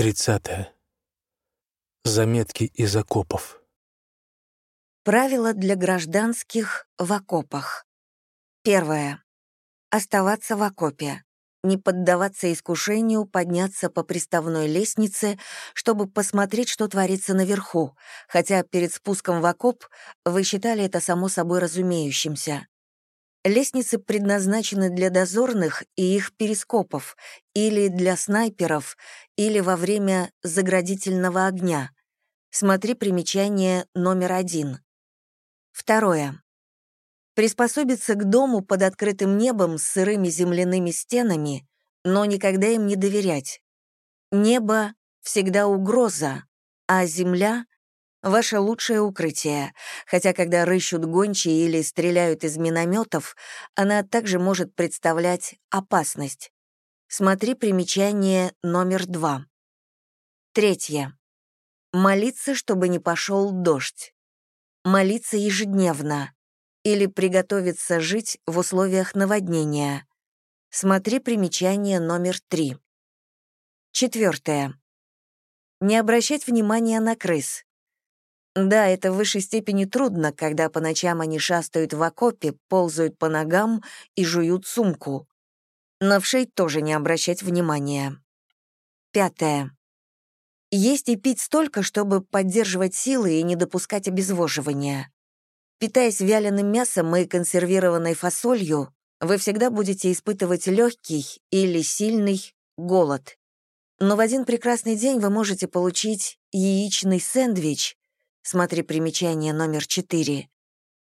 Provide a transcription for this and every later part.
30. Заметки из окопов. Правила для гражданских в окопах. Первое. Оставаться в окопе. Не поддаваться искушению подняться по приставной лестнице, чтобы посмотреть, что творится наверху, хотя перед спуском в окоп вы считали это само собой разумеющимся. Лестницы предназначены для дозорных и их перископов, или для снайперов, или во время заградительного огня. Смотри примечание номер один. Второе. Приспособиться к дому под открытым небом с сырыми земляными стенами, но никогда им не доверять. Небо — всегда угроза, а земля Ваше лучшее укрытие, хотя когда рыщут гончие или стреляют из минометов, она также может представлять опасность. Смотри примечание номер два. Третье. Молиться, чтобы не пошел дождь. Молиться ежедневно. Или приготовиться жить в условиях наводнения. Смотри примечание номер три. Четвертое. Не обращать внимания на крыс. Да, это в высшей степени трудно, когда по ночам они шастают в окопе, ползают по ногам и жуют сумку. На вшей тоже не обращать внимания. Пятое. Есть и пить столько, чтобы поддерживать силы и не допускать обезвоживания. Питаясь вяленым мясом и консервированной фасолью, вы всегда будете испытывать легкий или сильный голод. Но в один прекрасный день вы можете получить яичный сэндвич, смотри примечание номер 4,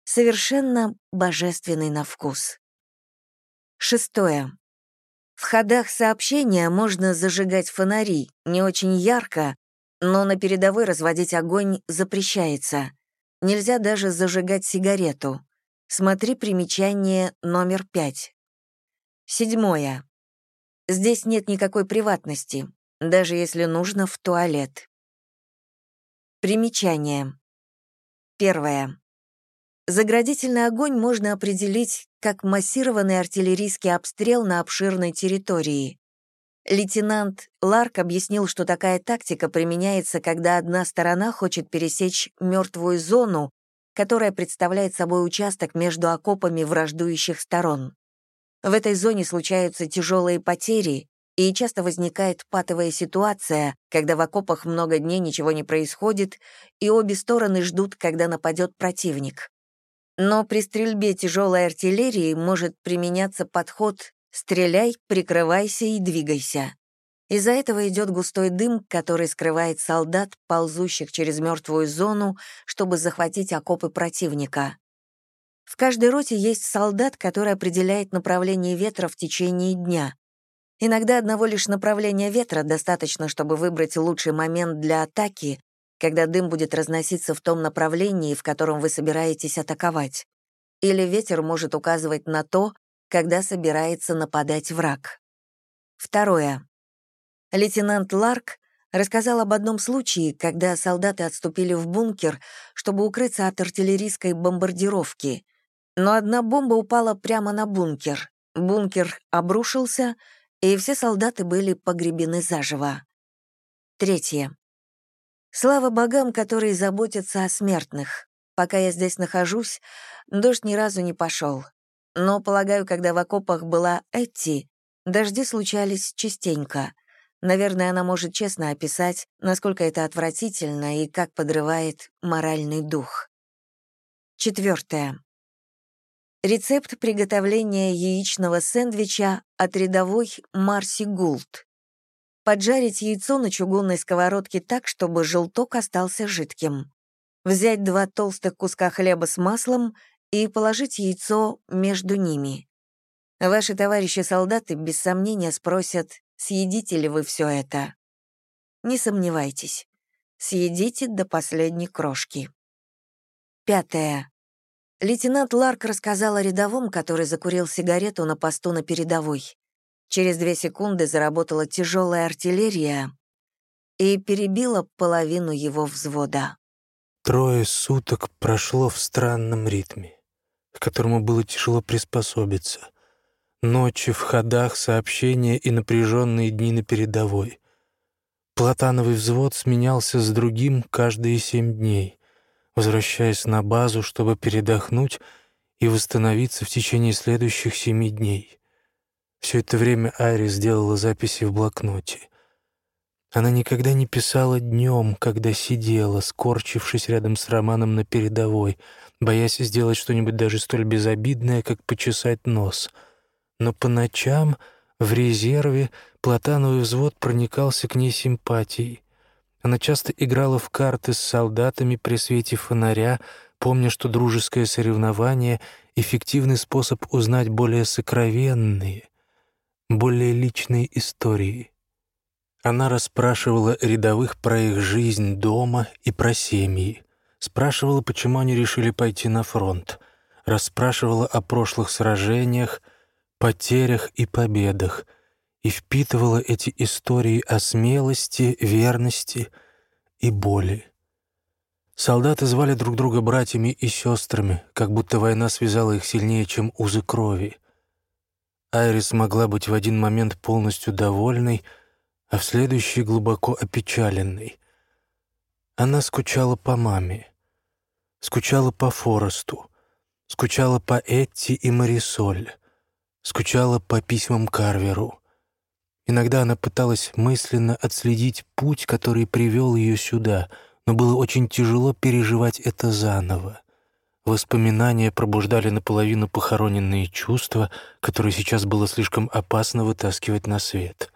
совершенно божественный на вкус. Шестое. В ходах сообщения можно зажигать фонари, не очень ярко, но на передовой разводить огонь запрещается. Нельзя даже зажигать сигарету. Смотри примечание номер 5. Седьмое. Здесь нет никакой приватности, даже если нужно в туалет. Примечание. Первое. Заградительный огонь можно определить как массированный артиллерийский обстрел на обширной территории. Лейтенант Ларк объяснил, что такая тактика применяется, когда одна сторона хочет пересечь мертвую зону, которая представляет собой участок между окопами враждующих сторон. В этой зоне случаются тяжелые потери, и часто возникает патовая ситуация, когда в окопах много дней ничего не происходит, и обе стороны ждут, когда нападет противник. Но при стрельбе тяжелой артиллерии может применяться подход «стреляй, прикрывайся и двигайся». Из-за этого идет густой дым, который скрывает солдат, ползущих через мертвую зону, чтобы захватить окопы противника. В каждой роте есть солдат, который определяет направление ветра в течение дня. Иногда одного лишь направления ветра достаточно, чтобы выбрать лучший момент для атаки, когда дым будет разноситься в том направлении, в котором вы собираетесь атаковать. Или ветер может указывать на то, когда собирается нападать враг. Второе. Лейтенант Ларк рассказал об одном случае, когда солдаты отступили в бункер, чтобы укрыться от артиллерийской бомбардировки. Но одна бомба упала прямо на бункер. Бункер обрушился — и все солдаты были погребены заживо. Третье. Слава богам, которые заботятся о смертных. Пока я здесь нахожусь, дождь ни разу не пошел. Но, полагаю, когда в окопах была Этти, дожди случались частенько. Наверное, она может честно описать, насколько это отвратительно и как подрывает моральный дух. Четвертое. Рецепт приготовления яичного сэндвича от рядовой Марси Гулт. Поджарить яйцо на чугунной сковородке так, чтобы желток остался жидким. Взять два толстых куска хлеба с маслом и положить яйцо между ними. Ваши товарищи-солдаты без сомнения спросят, съедите ли вы все это. Не сомневайтесь, съедите до последней крошки. Пятое. Лейтенант Ларк рассказал о рядовом, который закурил сигарету на посту на передовой. Через две секунды заработала тяжелая артиллерия и перебила половину его взвода. Трое суток прошло в странном ритме, к которому было тяжело приспособиться. Ночи в ходах, сообщения и напряженные дни на передовой. Платановый взвод сменялся с другим каждые семь дней, возвращаясь на базу, чтобы передохнуть и восстановиться в течение следующих семи дней. Все это время Айрис делала записи в блокноте. Она никогда не писала днем, когда сидела, скорчившись рядом с Романом на передовой, боясь сделать что-нибудь даже столь безобидное, как почесать нос. Но по ночам в резерве платановый взвод проникался к ней симпатией. Она часто играла в карты с солдатами при свете фонаря, помня, что дружеское соревнование — эффективный способ узнать более сокровенные, более личные истории. Она расспрашивала рядовых про их жизнь дома и про семьи. Спрашивала, почему они решили пойти на фронт. Расспрашивала о прошлых сражениях, потерях и победах. И впитывала эти истории о смелости, верности и боли. Солдаты звали друг друга братьями и сестрами, как будто война связала их сильнее, чем узы крови. Айрис могла быть в один момент полностью довольной — а в следующий глубоко опечаленный. Она скучала по маме, скучала по Форесту, скучала по Этти и Марисоль, скучала по письмам Карверу. Иногда она пыталась мысленно отследить путь, который привел ее сюда, но было очень тяжело переживать это заново. Воспоминания пробуждали наполовину похороненные чувства, которые сейчас было слишком опасно вытаскивать на свет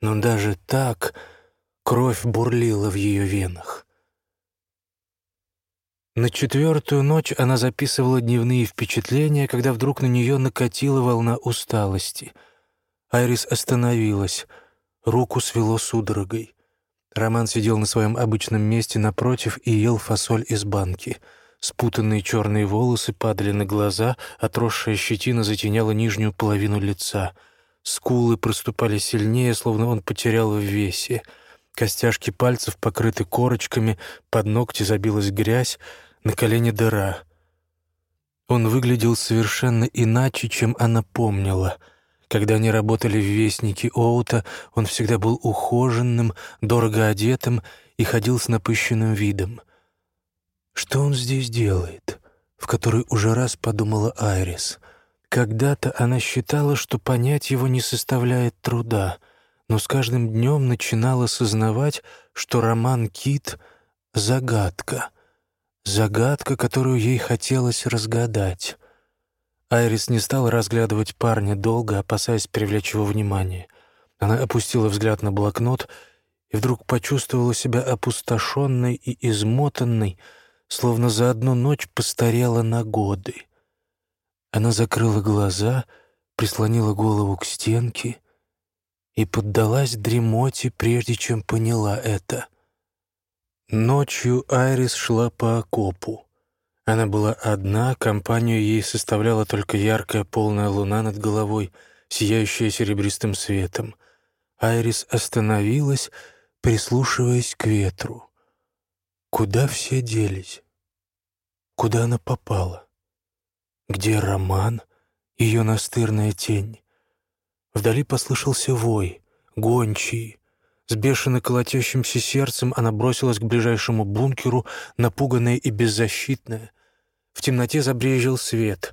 но даже так кровь бурлила в ее венах. На четвертую ночь она записывала дневные впечатления, когда вдруг на нее накатила волна усталости. Айрис остановилась, руку свело судорогой. Роман сидел на своем обычном месте напротив и ел фасоль из банки. Спутанные черные волосы падали на глаза, отросшая щетина затеняла нижнюю половину лица — Скулы проступали сильнее, словно он потерял в весе. Костяшки пальцев покрыты корочками, под ногти забилась грязь, на колене дыра. Он выглядел совершенно иначе, чем она помнила. Когда они работали в «Вестнике Оута», он всегда был ухоженным, дорого одетым и ходил с напыщенным видом. «Что он здесь делает?» — в который уже раз подумала Айрис — когда-то она считала, что понять его не составляет труда, но с каждым днем начинала сознавать, что роман «Кит» — загадка. Загадка, которую ей хотелось разгадать. Айрис не стала разглядывать парня долго, опасаясь привлечь его внимание. Она опустила взгляд на блокнот и вдруг почувствовала себя опустошенной и измотанной, словно за одну ночь постарела на годы. Она закрыла глаза, прислонила голову к стенке и поддалась дремоте, прежде чем поняла это. Ночью Айрис шла по окопу. Она была одна, компанию ей составляла только яркая полная луна над головой, сияющая серебристым светом. Айрис остановилась, прислушиваясь к ветру. Куда все делись? Куда она попала? Где Роман, ее настырная тень? Вдали послышался вой, гончий. С бешено колотящимся сердцем она бросилась к ближайшему бункеру, напуганная и беззащитная. В темноте забрежил свет.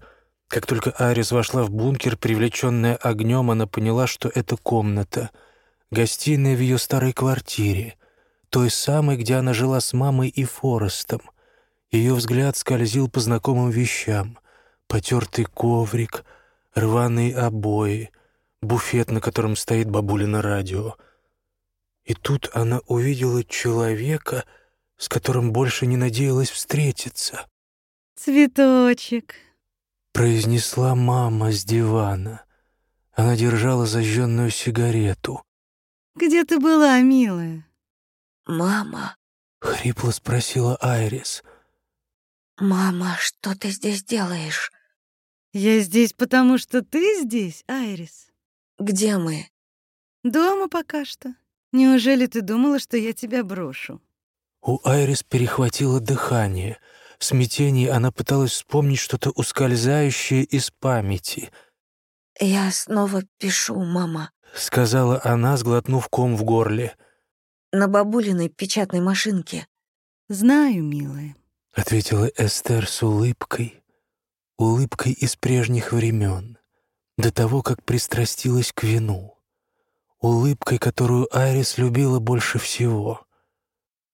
Как только Арис вошла в бункер, привлеченная огнем, она поняла, что это комната. Гостиная в ее старой квартире, той самой, где она жила с мамой и Форестом. Ее взгляд скользил по знакомым вещам потертый коврик, рваные обои, буфет, на котором стоит бабулина радио. И тут она увидела человека, с которым больше не надеялась встретиться. «Цветочек», — произнесла мама с дивана. Она держала зажженную сигарету. «Где ты была, милая?» «Мама», — хрипло спросила Айрис. «Мама, что ты здесь делаешь?» Я здесь, потому что ты здесь, Айрис. Где мы? Дома пока что. Неужели ты думала, что я тебя брошу? У Айрис перехватило дыхание. В смятении она пыталась вспомнить что-то ускользающее из памяти. «Я снова пишу, мама», — сказала она, сглотнув ком в горле. на бабулиной печатной машинке. Знаю, милая. — ответила Эстер с улыбкой, улыбкой из прежних времен, до того, как пристрастилась к вину, улыбкой, которую Айрис любила больше всего.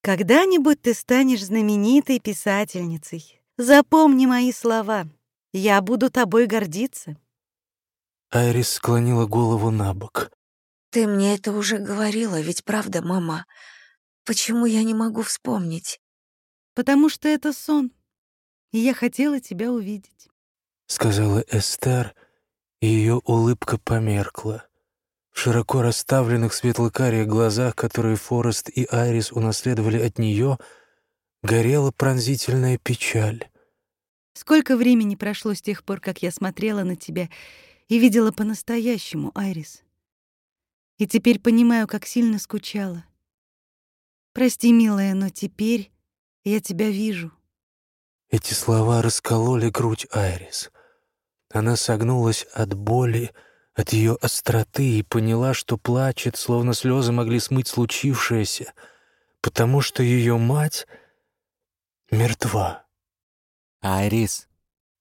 Когда-нибудь ты станешь знаменитой писательницей. Запомни мои слова. Я буду тобой гордиться. Айрис склонила голову на бок. Ты мне это уже говорила, ведь правда, мама? Почему я не могу вспомнить? Потому что это сон. И я хотела тебя увидеть. Сказала Эстер, и ее улыбка померкла. Широко расставленных светло-карих глазах, которые Форест и Айрис унаследовали от нее, горела пронзительная печаль. Сколько времени прошло с тех пор, как я смотрела на тебя и видела по-настоящему, Айрис? И теперь понимаю, как сильно скучала. Прости, милая, но теперь я тебя вижу. Эти слова раскололи грудь Айрис. Она согнулась от боли, от ее остроты и поняла, что плачет, словно слезы могли смыть случившееся, потому что ее мать мертва. «Айрис!»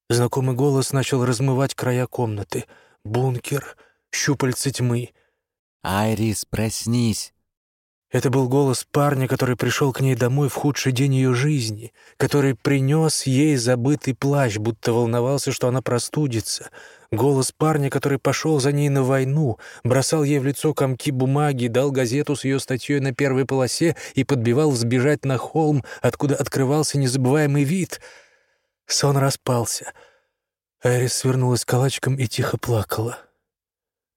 Знакомый голос начал размывать края комнаты. Бункер, щупальца тьмы. «Айрис, проснись!» Это был голос парня, который пришел к ней домой в худший день ее жизни, который принес ей забытый плащ, будто волновался, что она простудится. Голос парня, который пошел за ней на войну, бросал ей в лицо комки бумаги, дал газету с ее статьей на первой полосе и подбивал взбежать на холм, откуда открывался незабываемый вид. Сон распался. Айрис свернулась калачиком и тихо плакала.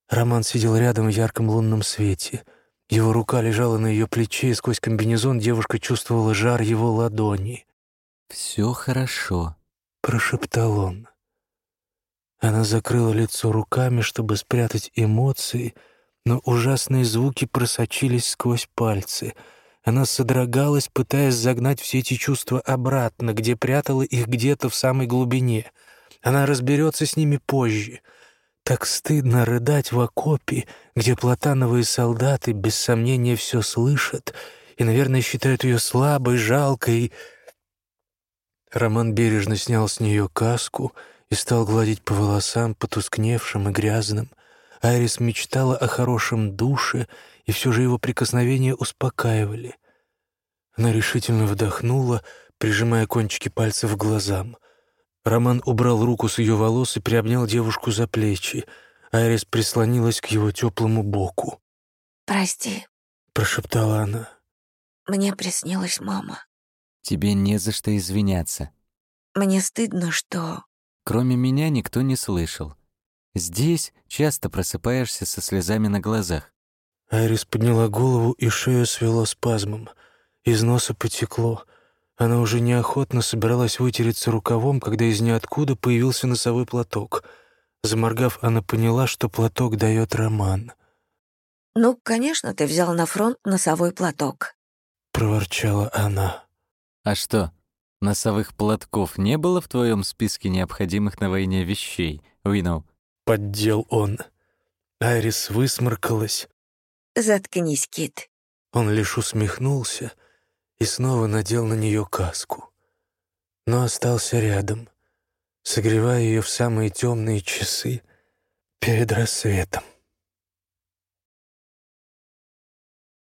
Роман сидел рядом в ярком лунном свете — его рука лежала на ее плече, и сквозь комбинезон девушка чувствовала жар его ладони. «Все хорошо», — прошептал он. Она закрыла лицо руками, чтобы спрятать эмоции, но ужасные звуки просочились сквозь пальцы. Она содрогалась, пытаясь загнать все эти чувства обратно, где прятала их где-то в самой глубине. Она разберется с ними позже — так стыдно рыдать в окопе, где платановые солдаты без сомнения все слышат и, наверное, считают ее слабой, жалкой. Роман бережно снял с нее каску и стал гладить по волосам, потускневшим и грязным. Айрис мечтала о хорошем душе, и все же его прикосновения успокаивали. Она решительно вдохнула, прижимая кончики пальцев к глазам. Роман убрал руку с ее волос и приобнял девушку за плечи. Айрис прислонилась к его теплому боку. «Прости», — прошептала она. «Мне приснилась мама. тебе не за что извиняться. Мне стыдно, что...» Кроме меня никто не слышал. Здесь часто просыпаешься со слезами на глазах. Айрис подняла голову и шею свело спазмом. Из носа потекло. Она уже неохотно собиралась вытереться рукавом, когда из ниоткуда появился носовой платок. Заморгав, она поняла, что платок дает Роман. «Ну, конечно, ты взял на фронт носовой платок», — проворчала она. А что, носовых платков не было в твоем списке необходимых на войне вещей, Уинноу? Поддел он. Айрис высморкалась. «Заткнись, Кит». Он лишь усмехнулся — и снова надел на нее каску. Но остался рядом, согревая ее в самые темные часы перед рассветом.